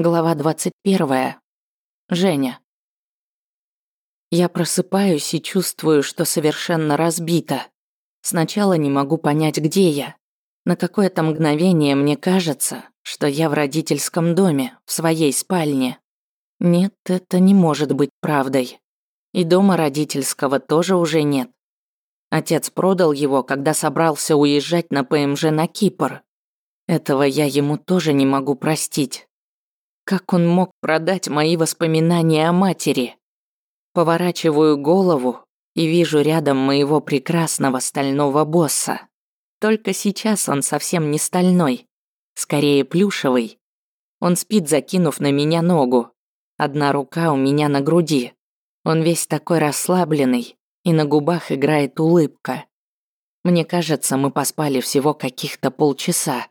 Глава 21. Женя. Я просыпаюсь и чувствую, что совершенно разбита. Сначала не могу понять, где я. На какое-то мгновение мне кажется, что я в родительском доме, в своей спальне. Нет, это не может быть правдой. И дома родительского тоже уже нет. Отец продал его, когда собрался уезжать на ПМЖ на Кипр. Этого я ему тоже не могу простить. Как он мог продать мои воспоминания о матери? Поворачиваю голову и вижу рядом моего прекрасного стального босса. Только сейчас он совсем не стальной, скорее плюшевый. Он спит, закинув на меня ногу. Одна рука у меня на груди. Он весь такой расслабленный, и на губах играет улыбка. Мне кажется, мы поспали всего каких-то полчаса.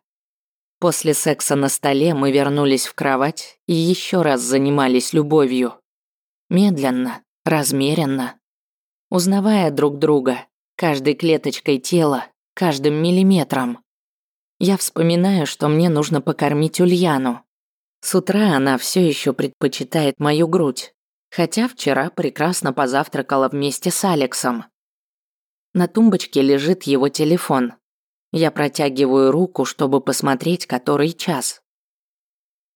После секса на столе мы вернулись в кровать и еще раз занимались любовью. Медленно, размеренно. Узнавая друг друга, каждой клеточкой тела, каждым миллиметром. Я вспоминаю, что мне нужно покормить Ульяну. С утра она все еще предпочитает мою грудь, хотя вчера прекрасно позавтракала вместе с Алексом. На тумбочке лежит его телефон. Я протягиваю руку, чтобы посмотреть, который час.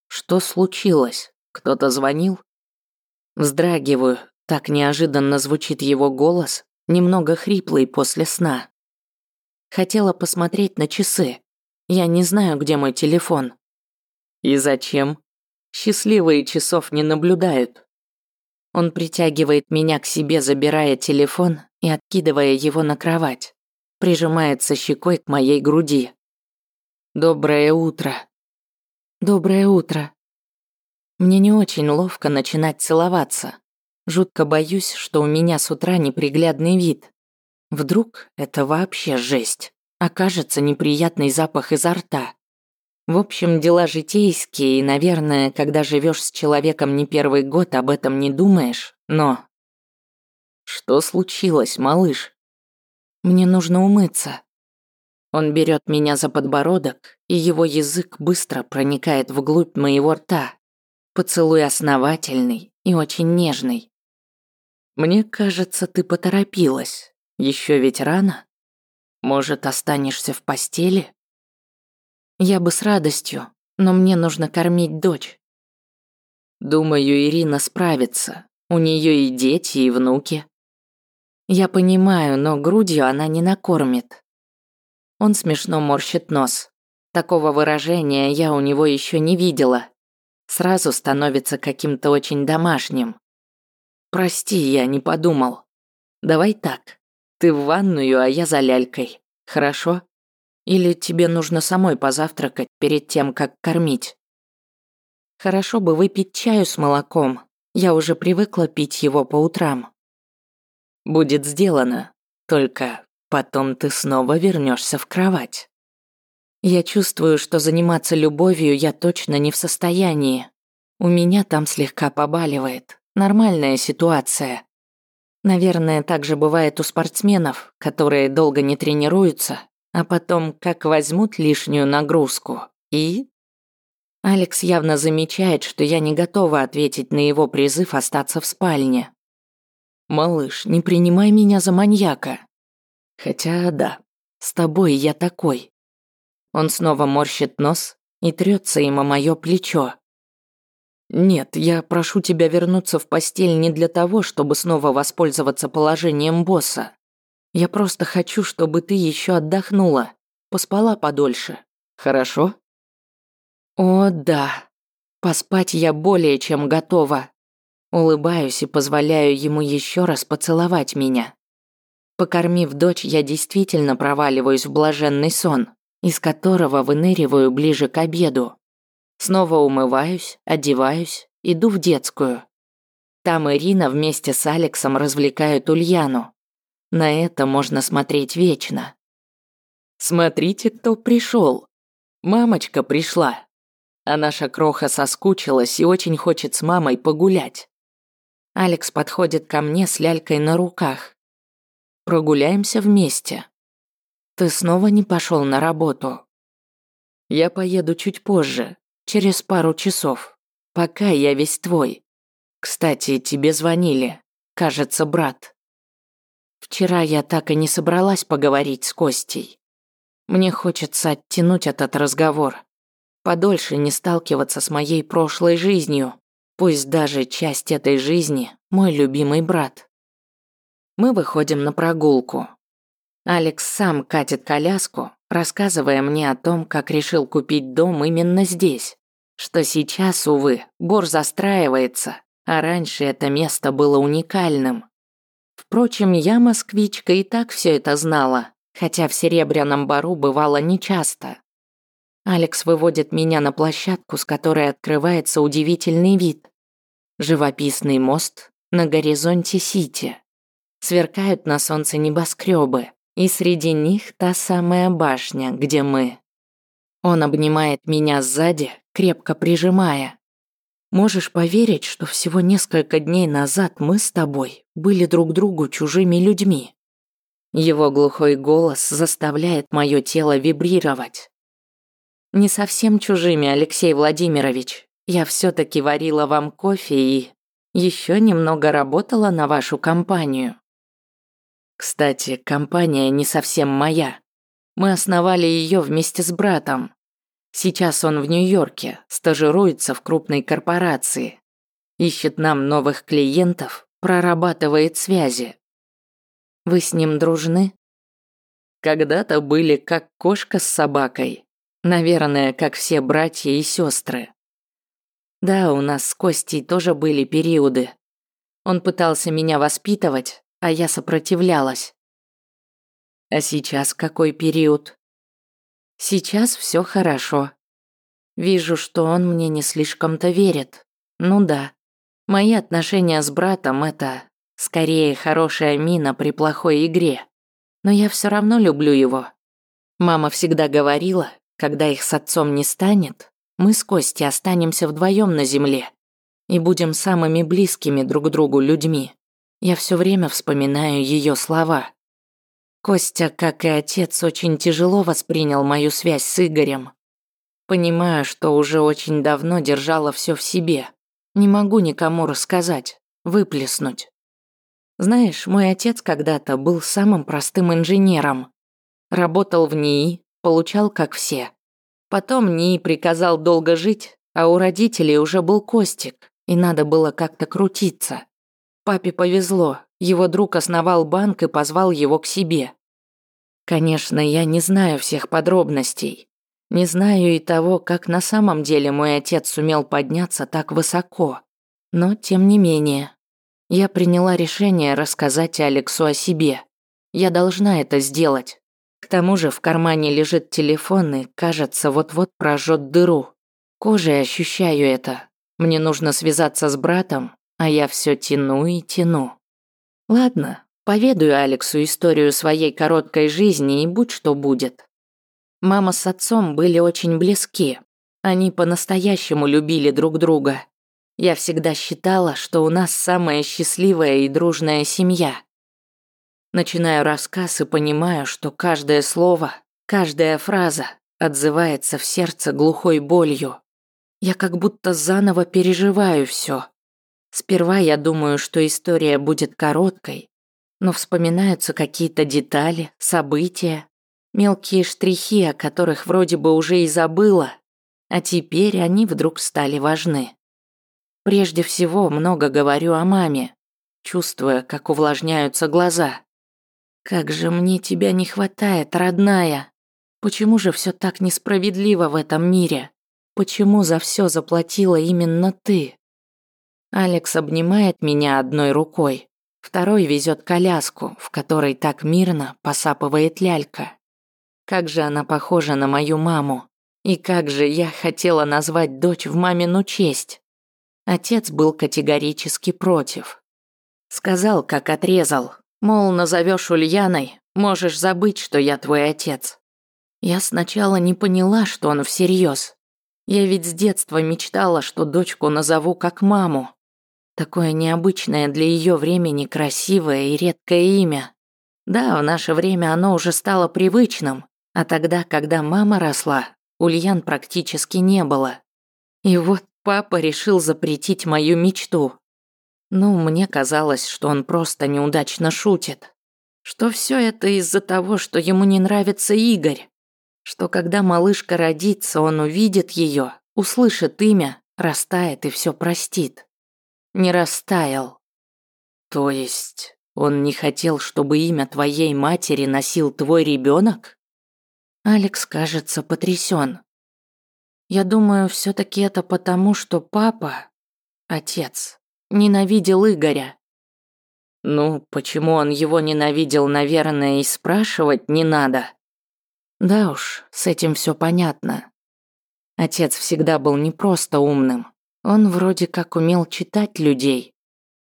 Что случилось? Кто-то звонил? Вздрагиваю, так неожиданно звучит его голос, немного хриплый после сна. Хотела посмотреть на часы. Я не знаю, где мой телефон. И зачем? Счастливые часов не наблюдают. Он притягивает меня к себе, забирая телефон и откидывая его на кровать прижимается щекой к моей груди. «Доброе утро». «Доброе утро». Мне не очень ловко начинать целоваться. Жутко боюсь, что у меня с утра неприглядный вид. Вдруг это вообще жесть. Окажется неприятный запах изо рта. В общем, дела житейские, и, наверное, когда живешь с человеком не первый год, об этом не думаешь, но... Что случилось, малыш? Мне нужно умыться. Он берет меня за подбородок, и его язык быстро проникает вглубь моего рта. Поцелуй основательный и очень нежный. Мне кажется, ты поторопилась. Еще ведь рано. Может, останешься в постели? Я бы с радостью, но мне нужно кормить дочь. Думаю, Ирина справится. У нее и дети, и внуки. Я понимаю, но грудью она не накормит. Он смешно морщит нос. Такого выражения я у него еще не видела. Сразу становится каким-то очень домашним. Прости, я не подумал. Давай так. Ты в ванную, а я за лялькой. Хорошо? Или тебе нужно самой позавтракать перед тем, как кормить? Хорошо бы выпить чаю с молоком. Я уже привыкла пить его по утрам. Будет сделано. Только потом ты снова вернешься в кровать. Я чувствую, что заниматься любовью я точно не в состоянии. У меня там слегка побаливает. Нормальная ситуация. Наверное, так же бывает у спортсменов, которые долго не тренируются, а потом как возьмут лишнюю нагрузку и... Алекс явно замечает, что я не готова ответить на его призыв остаться в спальне. «Малыш, не принимай меня за маньяка». Хотя да, с тобой я такой. Он снова морщит нос и трется им о моё плечо. Нет, я прошу тебя вернуться в постель не для того, чтобы снова воспользоваться положением босса. Я просто хочу, чтобы ты еще отдохнула, поспала подольше. Хорошо? О, да. Поспать я более чем готова. Улыбаюсь и позволяю ему еще раз поцеловать меня. Покормив дочь, я действительно проваливаюсь в блаженный сон, из которого выныриваю ближе к обеду. Снова умываюсь, одеваюсь, иду в детскую. Там Ирина вместе с Алексом развлекают Ульяну. На это можно смотреть вечно. Смотрите, кто пришел. Мамочка пришла. А наша кроха соскучилась и очень хочет с мамой погулять. Алекс подходит ко мне с лялькой на руках. Прогуляемся вместе. Ты снова не пошел на работу. Я поеду чуть позже, через пару часов. Пока я весь твой. Кстати, тебе звонили. Кажется, брат. Вчера я так и не собралась поговорить с Костей. Мне хочется оттянуть этот разговор. Подольше не сталкиваться с моей прошлой жизнью. Пусть даже часть этой жизни – мой любимый брат. Мы выходим на прогулку. Алекс сам катит коляску, рассказывая мне о том, как решил купить дом именно здесь. Что сейчас, увы, Бор застраивается, а раньше это место было уникальным. Впрочем, я, москвичка, и так все это знала, хотя в Серебряном Бару бывало нечасто. Алекс выводит меня на площадку, с которой открывается удивительный вид. Живописный мост на горизонте Сити. Сверкают на солнце небоскребы, и среди них та самая башня, где мы. Он обнимает меня сзади, крепко прижимая. Можешь поверить, что всего несколько дней назад мы с тобой были друг другу чужими людьми? Его глухой голос заставляет мое тело вибрировать. Не совсем чужими, Алексей Владимирович. Я все таки варила вам кофе и еще немного работала на вашу компанию. Кстати, компания не совсем моя. Мы основали ее вместе с братом. Сейчас он в Нью-Йорке, стажируется в крупной корпорации. Ищет нам новых клиентов, прорабатывает связи. Вы с ним дружны? Когда-то были как кошка с собакой. Наверное, как все братья и сестры. Да, у нас с Костей тоже были периоды. Он пытался меня воспитывать, а я сопротивлялась. А сейчас какой период? Сейчас все хорошо. Вижу, что он мне не слишком-то верит. Ну да. Мои отношения с братом это скорее хорошая мина при плохой игре. Но я все равно люблю его. Мама всегда говорила, когда их с отцом не станет, мы с Костей останемся вдвоем на земле и будем самыми близкими друг другу людьми. Я все время вспоминаю ее слова. Костя, как и отец, очень тяжело воспринял мою связь с Игорем. Понимаю, что уже очень давно держала все в себе. Не могу никому рассказать, выплеснуть. Знаешь, мой отец когда-то был самым простым инженером. Работал в НИИ, получал как все. Потом НИИ приказал долго жить, а у родителей уже был Костик, и надо было как-то крутиться. Папе повезло, его друг основал банк и позвал его к себе. Конечно, я не знаю всех подробностей. Не знаю и того, как на самом деле мой отец сумел подняться так высоко. Но, тем не менее, я приняла решение рассказать Алексу о себе. Я должна это сделать. К тому же в кармане лежит телефон и, кажется, вот-вот прожжет дыру. Кожей ощущаю это. Мне нужно связаться с братом, а я все тяну и тяну. Ладно, поведаю Алексу историю своей короткой жизни и будь что будет. Мама с отцом были очень близки. Они по-настоящему любили друг друга. Я всегда считала, что у нас самая счастливая и дружная семья. Начинаю рассказ и понимаю, что каждое слово, каждая фраза отзывается в сердце глухой болью. Я как будто заново переживаю все. Сперва я думаю, что история будет короткой, но вспоминаются какие-то детали, события, мелкие штрихи, о которых вроде бы уже и забыла, а теперь они вдруг стали важны. Прежде всего много говорю о маме, чувствуя, как увлажняются глаза. Как же мне тебя не хватает, родная. Почему же все так несправедливо в этом мире? Почему за все заплатила именно ты? Алекс обнимает меня одной рукой, второй везет коляску, в которой так мирно посапывает лялька. Как же она похожа на мою маму. И как же я хотела назвать дочь в мамину честь. Отец был категорически против. Сказал, как отрезал, Мол, назовешь Ульяной, можешь забыть, что я твой отец. Я сначала не поняла, что он всерьез. Я ведь с детства мечтала, что дочку назову как маму. Такое необычное для ее времени красивое и редкое имя. Да, в наше время оно уже стало привычным, а тогда, когда мама росла, Ульян практически не было. И вот Папа решил запретить мою мечту. Ну, мне казалось, что он просто неудачно шутит. Что все это из-за того, что ему не нравится Игорь. Что когда малышка родится, он увидит ее, услышит имя, растает и все простит. Не растаял. То есть он не хотел, чтобы имя твоей матери носил твой ребенок? Алекс, кажется, потрясен. Я думаю, все таки это потому, что папа, отец, ненавидел Игоря. Ну, почему он его ненавидел, наверное, и спрашивать не надо. Да уж, с этим все понятно. Отец всегда был не просто умным. Он вроде как умел читать людей.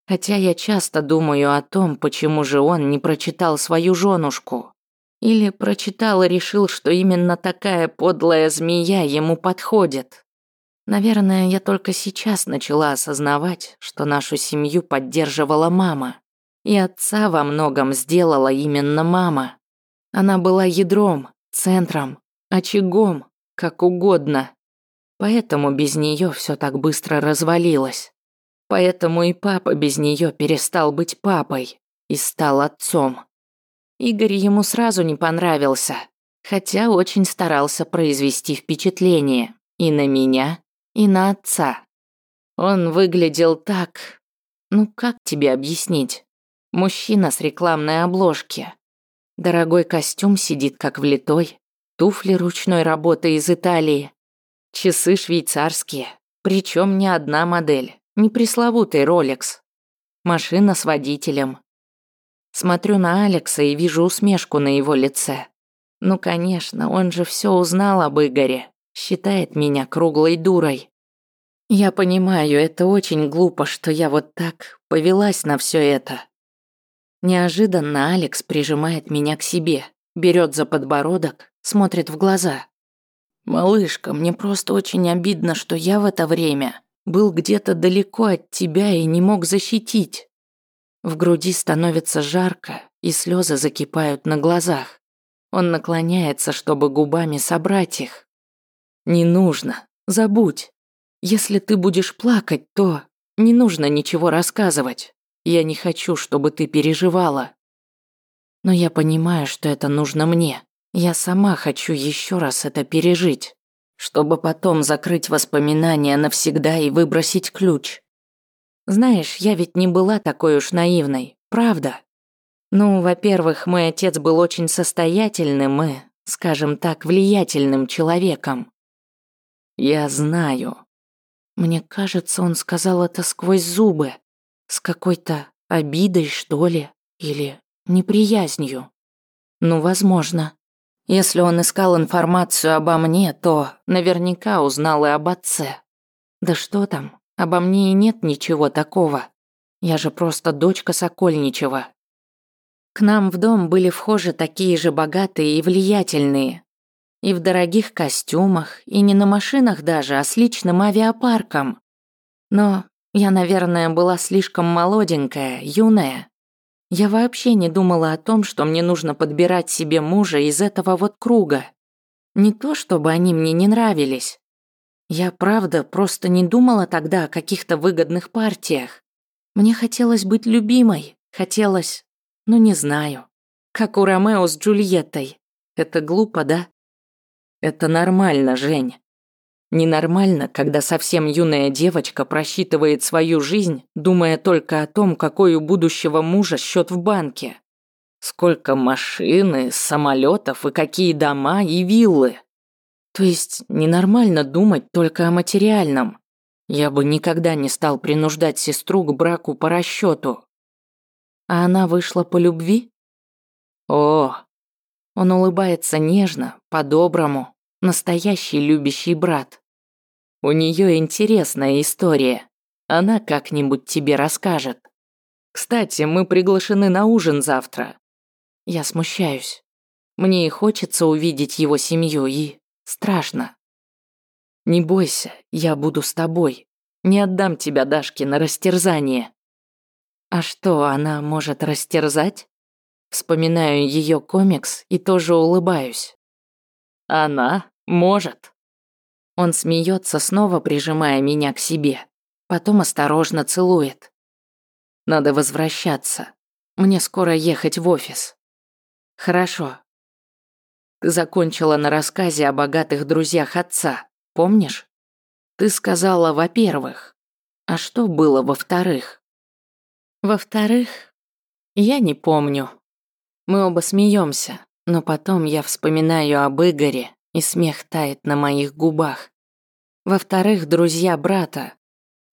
Хотя я часто думаю о том, почему же он не прочитал свою женушку. Или прочитал и решил, что именно такая подлая змея ему подходит. Наверное, я только сейчас начала осознавать, что нашу семью поддерживала мама. И отца во многом сделала именно мама. Она была ядром, центром, очагом, как угодно. Поэтому без нее все так быстро развалилось. Поэтому и папа без нее перестал быть папой и стал отцом. Игорь ему сразу не понравился, хотя очень старался произвести впечатление и на меня, и на отца. Он выглядел так... Ну как тебе объяснить? Мужчина с рекламной обложки. Дорогой костюм сидит как влитой, туфли ручной работы из Италии, часы швейцарские, причем не одна модель, не пресловутый Rolex. Машина с водителем, Смотрю на Алекса и вижу усмешку на его лице. Ну, конечно, он же все узнал об Игоре. Считает меня круглой дурой. Я понимаю, это очень глупо, что я вот так повелась на все это. Неожиданно Алекс прижимает меня к себе, берет за подбородок, смотрит в глаза. «Малышка, мне просто очень обидно, что я в это время был где-то далеко от тебя и не мог защитить. В груди становится жарко, и слезы закипают на глазах. Он наклоняется, чтобы губами собрать их. «Не нужно, забудь. Если ты будешь плакать, то не нужно ничего рассказывать. Я не хочу, чтобы ты переживала. Но я понимаю, что это нужно мне. Я сама хочу еще раз это пережить, чтобы потом закрыть воспоминания навсегда и выбросить ключ. Знаешь, я ведь не была такой уж наивной, правда? Ну, во-первых, мой отец был очень состоятельным и, скажем так, влиятельным человеком. Я знаю. Мне кажется, он сказал это сквозь зубы, с какой-то обидой, что ли, или неприязнью. Ну, возможно. Если он искал информацию обо мне, то наверняка узнал и об отце. Да что там, Обо мне и нет ничего такого. Я же просто дочка Сокольничева. К нам в дом были вхожи такие же богатые и влиятельные. И в дорогих костюмах, и не на машинах даже, а с личным авиапарком. Но я, наверное, была слишком молоденькая, юная. Я вообще не думала о том, что мне нужно подбирать себе мужа из этого вот круга. Не то, чтобы они мне не нравились. Я, правда, просто не думала тогда о каких-то выгодных партиях. Мне хотелось быть любимой, хотелось, ну не знаю, как у Ромео с Джульеттой. Это глупо, да? Это нормально, Жень. Ненормально, когда совсем юная девочка просчитывает свою жизнь, думая только о том, какой у будущего мужа счет в банке. Сколько машин, самолетов и какие дома и виллы. То есть ненормально думать только о материальном. Я бы никогда не стал принуждать сестру к браку по расчету. А она вышла по любви? О, он улыбается нежно, по-доброму, настоящий любящий брат. У нее интересная история. Она как-нибудь тебе расскажет. Кстати, мы приглашены на ужин завтра. Я смущаюсь. Мне и хочется увидеть его семью и Страшно. Не бойся, я буду с тобой. Не отдам тебя Дашке на растерзание. А что, она может растерзать? Вспоминаю ее комикс и тоже улыбаюсь. Она может. Он смеется, снова прижимая меня к себе. Потом осторожно целует. Надо возвращаться. Мне скоро ехать в офис. Хорошо. Ты закончила на рассказе о богатых друзьях отца, помнишь? Ты сказала, во-первых. А что было во-вторых? Во-вторых, я не помню. Мы оба смеемся, но потом я вспоминаю об Игоре, и смех тает на моих губах. Во-вторых, друзья брата.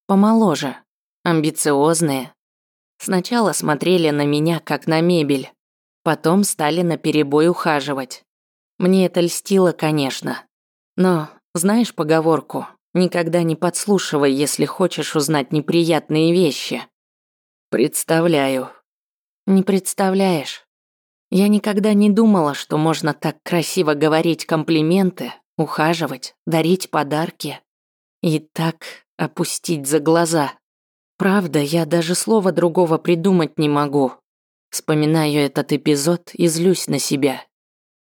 Помоложе, амбициозные. Сначала смотрели на меня, как на мебель. Потом стали наперебой ухаживать. Мне это льстило, конечно. Но, знаешь поговорку, никогда не подслушивай, если хочешь узнать неприятные вещи. Представляю. Не представляешь. Я никогда не думала, что можно так красиво говорить комплименты, ухаживать, дарить подарки и так опустить за глаза. Правда, я даже слова другого придумать не могу. Вспоминаю этот эпизод и злюсь на себя.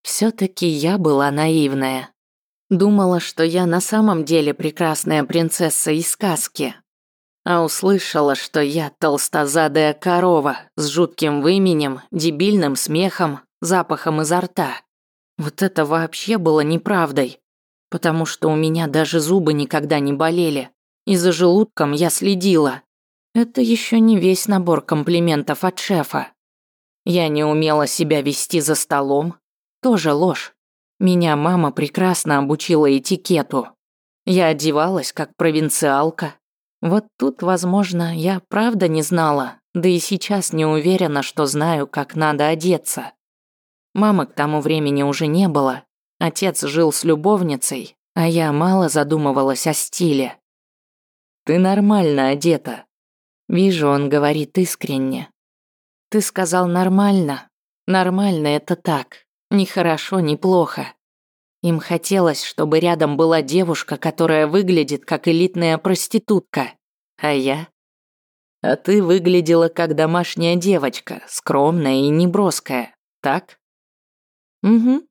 все таки я была наивная. Думала, что я на самом деле прекрасная принцесса из сказки, а услышала, что я толстозадая корова с жутким выменем, дебильным смехом, запахом изо рта. Вот это вообще было неправдой, потому что у меня даже зубы никогда не болели, и за желудком я следила. Это еще не весь набор комплиментов от шефа. Я не умела себя вести за столом, тоже ложь. Меня мама прекрасно обучила этикету. Я одевалась как провинциалка, вот тут, возможно, я правда не знала, да и сейчас не уверена, что знаю, как надо одеться. Мамы к тому времени уже не было. Отец жил с любовницей, а я мало задумывалась о стиле. «Ты нормально одета». Вижу, он говорит искренне. «Ты сказал нормально. Нормально это так. Ни хорошо, ни плохо. Им хотелось, чтобы рядом была девушка, которая выглядит как элитная проститутка. А я? А ты выглядела как домашняя девочка, скромная и неброская, так? Угу.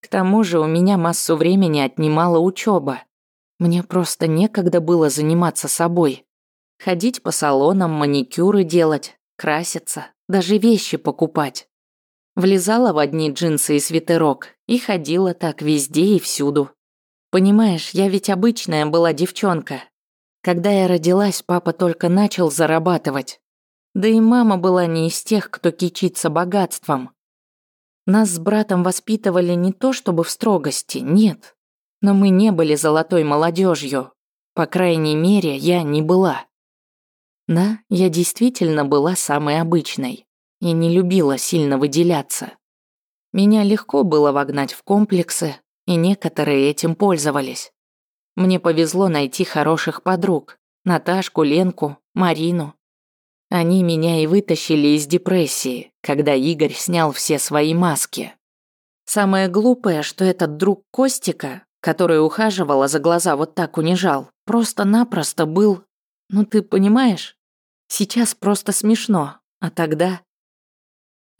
К тому же у меня массу времени отнимала учеба. Мне просто некогда было заниматься собой. Ходить по салонам, маникюры делать, краситься, даже вещи покупать. Влезала в одни джинсы и свитерок и ходила так везде и всюду. Понимаешь, я ведь обычная была девчонка. Когда я родилась, папа только начал зарабатывать. Да и мама была не из тех, кто кичится богатством. Нас с братом воспитывали не то чтобы в строгости, нет. Но мы не были золотой молодежью. По крайней мере, я не была. Да, я действительно была самой обычной и не любила сильно выделяться. Меня легко было вогнать в комплексы, и некоторые этим пользовались. Мне повезло найти хороших подруг. Наташку, Ленку, Марину. Они меня и вытащили из депрессии, когда Игорь снял все свои маски. Самое глупое, что этот друг Костика, который ухаживал, а за глаза вот так унижал, просто-напросто был... Ну ты понимаешь? Сейчас просто смешно, а тогда...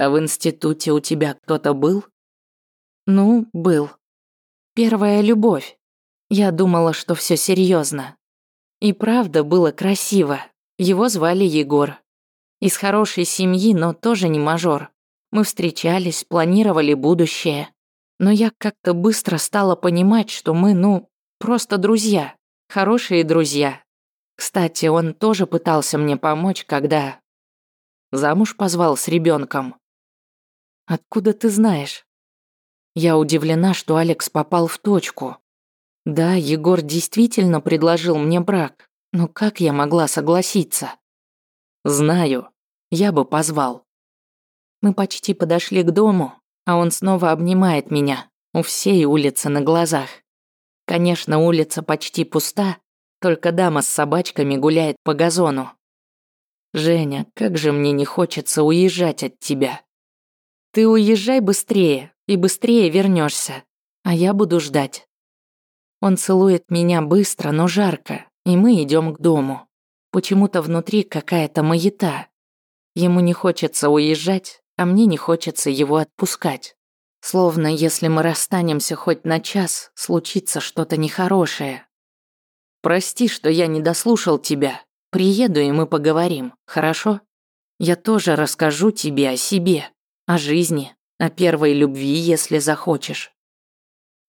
А в институте у тебя кто-то был? Ну, был. Первая любовь. Я думала, что все серьезно. И правда было красиво. Его звали Егор. Из хорошей семьи, но тоже не мажор. Мы встречались, планировали будущее. Но я как-то быстро стала понимать, что мы, ну, просто друзья. Хорошие друзья. Кстати, он тоже пытался мне помочь, когда... Замуж позвал с ребенком. Откуда ты знаешь? Я удивлена, что Алекс попал в точку. Да, Егор действительно предложил мне брак, но как я могла согласиться? Знаю, я бы позвал. Мы почти подошли к дому, а он снова обнимает меня, у всей улицы на глазах. Конечно, улица почти пуста, только дама с собачками гуляет по газону. Женя, как же мне не хочется уезжать от тебя. Ты уезжай быстрее и быстрее вернешься, а я буду ждать. Он целует меня быстро, но жарко, и мы идем к дому. Почему-то внутри какая-то маята. Ему не хочется уезжать, а мне не хочется его отпускать. Словно если мы расстанемся хоть на час, случится что-то нехорошее. Прости, что я не дослушал тебя. Приеду, и мы поговорим, хорошо? Я тоже расскажу тебе о себе, о жизни, о первой любви, если захочешь.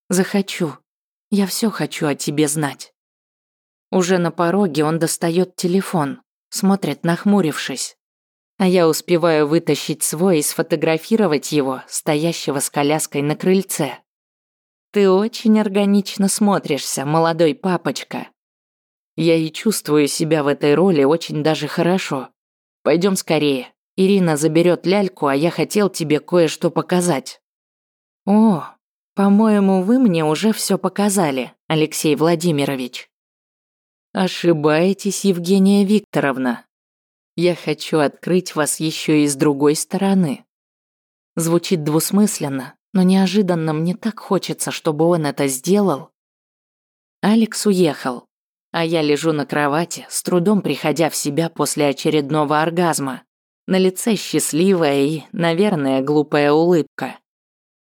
Захочу. Я все хочу о тебе знать. Уже на пороге он достает телефон, смотрит нахмурившись. А я успеваю вытащить свой и сфотографировать его, стоящего с коляской на крыльце. Ты очень органично смотришься, молодой папочка. Я и чувствую себя в этой роли очень даже хорошо. Пойдем скорее. Ирина заберет ляльку, а я хотел тебе кое-что показать. О, по-моему, вы мне уже все показали, Алексей Владимирович. Ошибаетесь, Евгения Викторовна. Я хочу открыть вас еще и с другой стороны. Звучит двусмысленно, но неожиданно мне так хочется, чтобы он это сделал. Алекс уехал, а я лежу на кровати, с трудом приходя в себя после очередного оргазма. На лице счастливая и, наверное, глупая улыбка.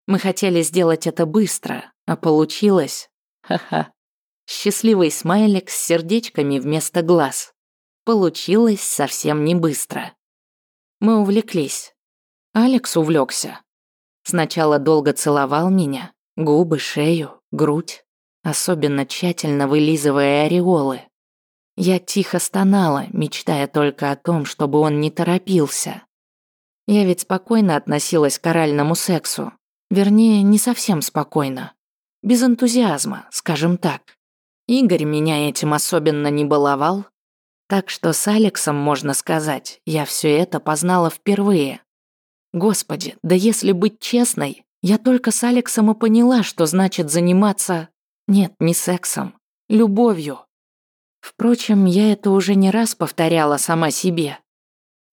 Мы хотели сделать это быстро, а получилось... Ха-ха. Счастливый смайлик с сердечками вместо глаз. Получилось совсем не быстро. Мы увлеклись. Алекс увлекся. Сначала долго целовал меня, губы, шею, грудь, особенно тщательно вылизывая ореолы. Я тихо стонала, мечтая только о том, чтобы он не торопился. Я ведь спокойно относилась к оральному сексу. Вернее, не совсем спокойно. Без энтузиазма, скажем так. Игорь меня этим особенно не баловал. Так что с Алексом, можно сказать, я все это познала впервые. Господи, да если быть честной, я только с Алексом и поняла, что значит заниматься нет, не сексом. Любовью. Впрочем, я это уже не раз повторяла сама себе.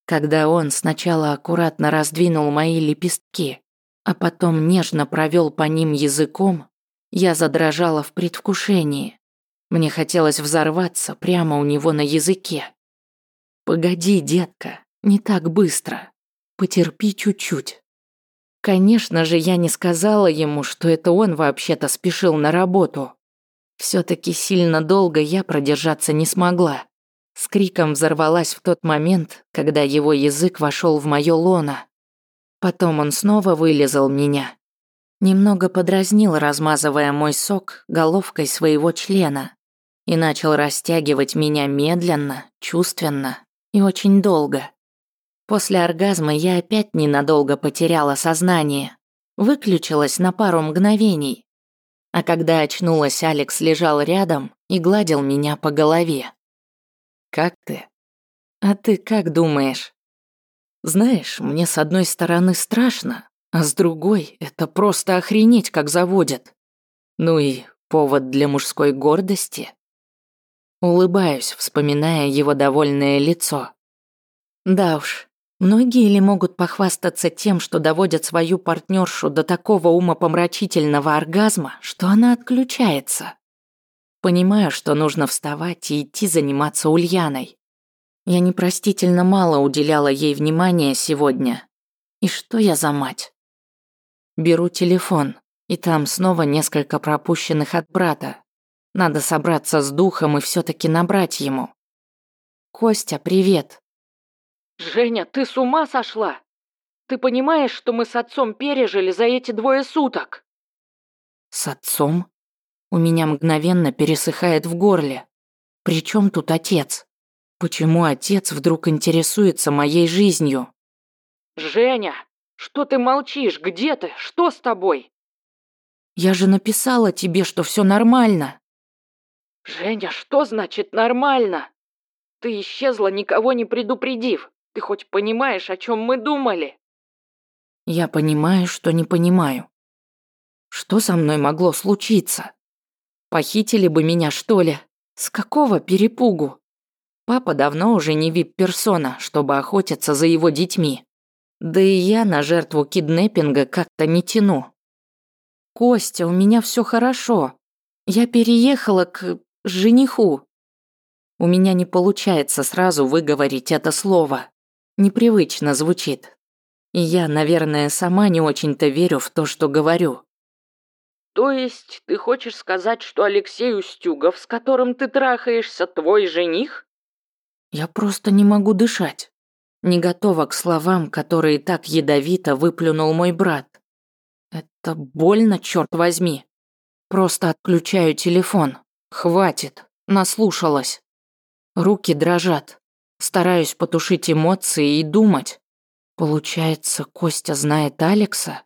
Когда он сначала аккуратно раздвинул мои лепестки, а потом нежно провел по ним языком, я задрожала в предвкушении. Мне хотелось взорваться прямо у него на языке. «Погоди, детка, не так быстро. Потерпи чуть-чуть». Конечно же, я не сказала ему, что это он вообще-то спешил на работу. Все таки сильно долго я продержаться не смогла. С криком взорвалась в тот момент, когда его язык вошел в моё лоно. Потом он снова вылезал меня. Немного подразнил, размазывая мой сок головкой своего члена. И начал растягивать меня медленно, чувственно и очень долго. После оргазма я опять ненадолго потеряла сознание. Выключилась на пару мгновений. А когда очнулась, Алекс лежал рядом и гладил меня по голове. «Как ты?» «А ты как думаешь?» «Знаешь, мне с одной стороны страшно, а с другой это просто охренеть как заводит. Ну и повод для мужской гордости». Улыбаюсь, вспоминая его довольное лицо. Да уж, Многие ли могут похвастаться тем, что доводят свою партнершу до такого умопомрачительного оргазма, что она отключается? Понимаю, что нужно вставать и идти заниматься Ульяной. Я непростительно мало уделяла ей внимания сегодня. И что я за мать? Беру телефон, и там снова несколько пропущенных от брата. Надо собраться с духом и все таки набрать ему. «Костя, привет. «Женя, ты с ума сошла? Ты понимаешь, что мы с отцом пережили за эти двое суток?» «С отцом?» У меня мгновенно пересыхает в горле. «При чем тут отец? Почему отец вдруг интересуется моей жизнью?» «Женя, что ты молчишь? Где ты? Что с тобой?» «Я же написала тебе, что все нормально». «Женя, что значит нормально? Ты исчезла, никого не предупредив. Ты хоть понимаешь, о чем мы думали?» «Я понимаю, что не понимаю. Что со мной могло случиться? Похитили бы меня, что ли? С какого перепугу? Папа давно уже не вип-персона, чтобы охотиться за его детьми. Да и я на жертву киднеппинга как-то не тяну. Костя, у меня все хорошо. Я переехала к жениху. У меня не получается сразу выговорить это слово. Непривычно звучит. И я, наверное, сама не очень-то верю в то, что говорю. То есть ты хочешь сказать, что Алексей Устюгов, с которым ты трахаешься, твой жених? Я просто не могу дышать. Не готова к словам, которые так ядовито выплюнул мой брат. Это больно, черт возьми. Просто отключаю телефон. Хватит, наслушалась. Руки дрожат. Стараюсь потушить эмоции и думать. Получается, Костя знает Алекса?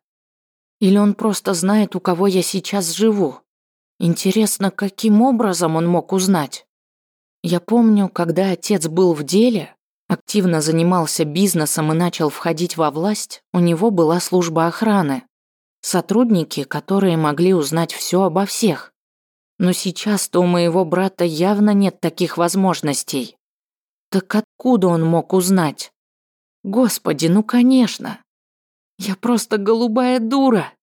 Или он просто знает, у кого я сейчас живу? Интересно, каким образом он мог узнать? Я помню, когда отец был в деле, активно занимался бизнесом и начал входить во власть, у него была служба охраны. Сотрудники, которые могли узнать все обо всех. Но сейчас-то у моего брата явно нет таких возможностей. Так откуда он мог узнать? Господи, ну конечно. Я просто голубая дура.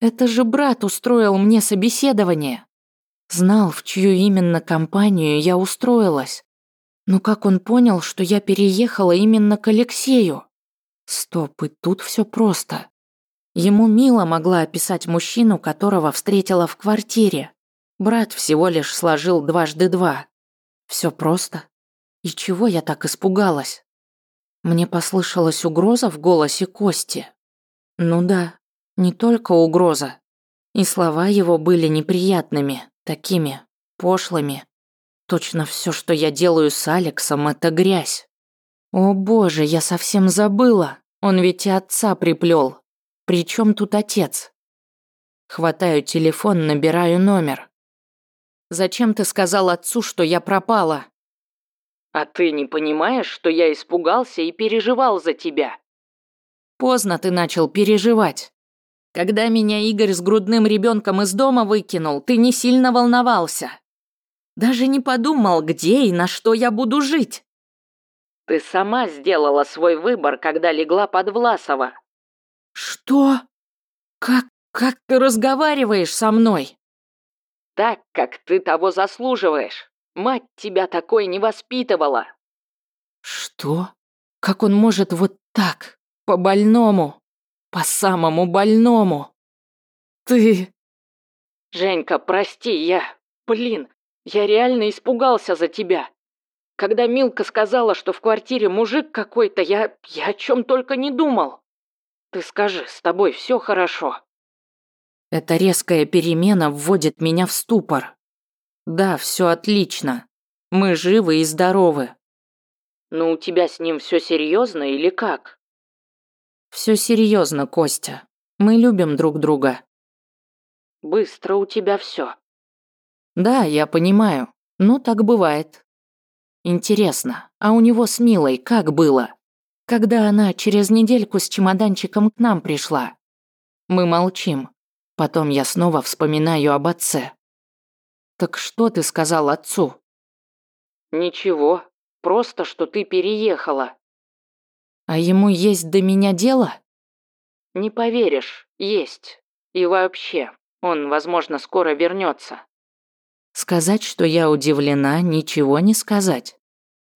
Это же брат устроил мне собеседование. Знал, в чью именно компанию я устроилась. Но как он понял, что я переехала именно к Алексею? Стоп, и тут все просто. Ему Мила могла описать мужчину, которого встретила в квартире. Брат всего лишь сложил дважды два. Все просто. И чего я так испугалась? Мне послышалась угроза в голосе Кости. Ну да, не только угроза. И слова его были неприятными, такими, пошлыми. Точно все, что я делаю с Алексом, это грязь. О боже, я совсем забыла. Он ведь и отца приплел. Причем тут отец? Хватаю телефон, набираю номер. Зачем ты сказал отцу, что я пропала? А ты не понимаешь, что я испугался и переживал за тебя? Поздно ты начал переживать. Когда меня Игорь с грудным ребенком из дома выкинул, ты не сильно волновался. Даже не подумал, где и на что я буду жить. Ты сама сделала свой выбор, когда легла под Власова. Что? Как, как ты разговариваешь со мной? Так, как ты того заслуживаешь. Мать тебя такой не воспитывала. Что? Как он может вот так? По больному. По самому больному. Ты... Женька, прости, я... Блин, я реально испугался за тебя. Когда Милка сказала, что в квартире мужик какой-то, я... я о чем только не думал. Ты скажи, с тобой все хорошо? Эта резкая перемена вводит меня в ступор. Да, все отлично. Мы живы и здоровы. Ну, у тебя с ним все серьезно или как? Все серьезно, Костя. Мы любим друг друга. Быстро у тебя все. Да, я понимаю. Ну, так бывает. Интересно, а у него с Милой как было? Когда она через недельку с чемоданчиком к нам пришла? Мы молчим. Потом я снова вспоминаю об отце. Так что ты сказал отцу? Ничего, просто что ты переехала. А ему есть до меня дело? Не поверишь, есть. И вообще, он, возможно, скоро вернется. Сказать, что я удивлена, ничего не сказать.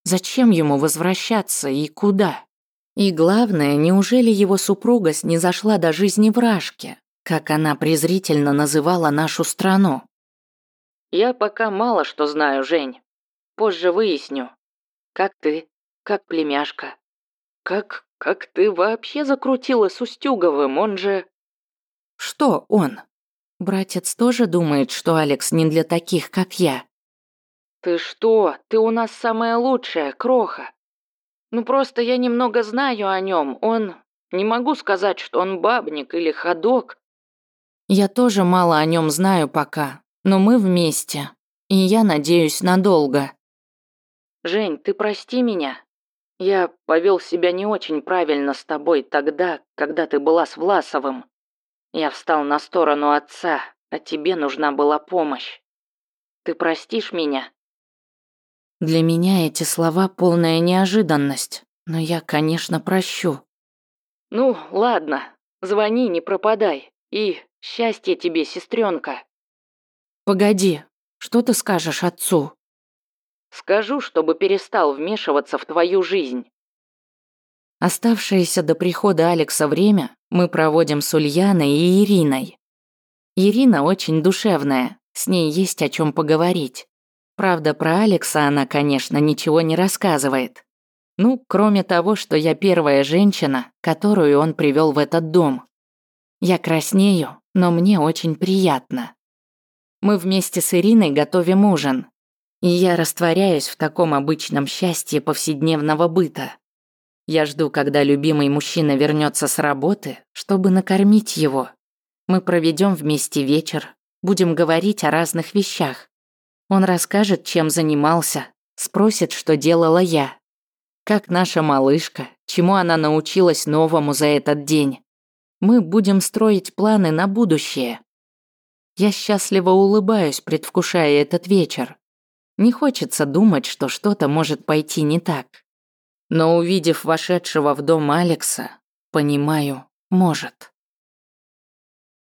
Зачем ему возвращаться и куда? И главное, неужели его супруга снизошла до жизни вражки, как она презрительно называла нашу страну? Я пока мало что знаю, Жень. Позже выясню. Как ты? Как племяшка? Как... как ты вообще закрутила с Устюговым? Он же... Что он? Братец тоже думает, что Алекс не для таких, как я. Ты что? Ты у нас самая лучшая, Кроха. Ну просто я немного знаю о нем. Он... Не могу сказать, что он бабник или ходок. Я тоже мало о нем знаю пока, но мы вместе. И я надеюсь надолго. Жень, ты прости меня. Я повел себя не очень правильно с тобой тогда, когда ты была с Власовым. Я встал на сторону отца, а тебе нужна была помощь. Ты простишь меня? Для меня эти слова полная неожиданность, но я, конечно, прощу. Ну, ладно, звони, не пропадай. И счастья тебе, сестренка. Погоди, что ты скажешь отцу? Скажу, чтобы перестал вмешиваться в твою жизнь. Оставшееся до прихода Алекса время мы проводим с Ульяной и Ириной. Ирина очень душевная, с ней есть о чем поговорить. Правда, про Алекса она, конечно, ничего не рассказывает. Ну, кроме того, что я первая женщина, которую он привел в этот дом. Я краснею, но мне очень приятно. Мы вместе с Ириной готовим ужин. И я растворяюсь в таком обычном счастье повседневного быта. Я жду, когда любимый мужчина вернется с работы, чтобы накормить его. Мы проведем вместе вечер, будем говорить о разных вещах. Он расскажет, чем занимался, спросит, что делала я. Как наша малышка, чему она научилась новому за этот день. Мы будем строить планы на будущее. Я счастливо улыбаюсь, предвкушая этот вечер. Не хочется думать, что что-то может пойти не так. Но увидев вошедшего в дом Алекса, понимаю, может.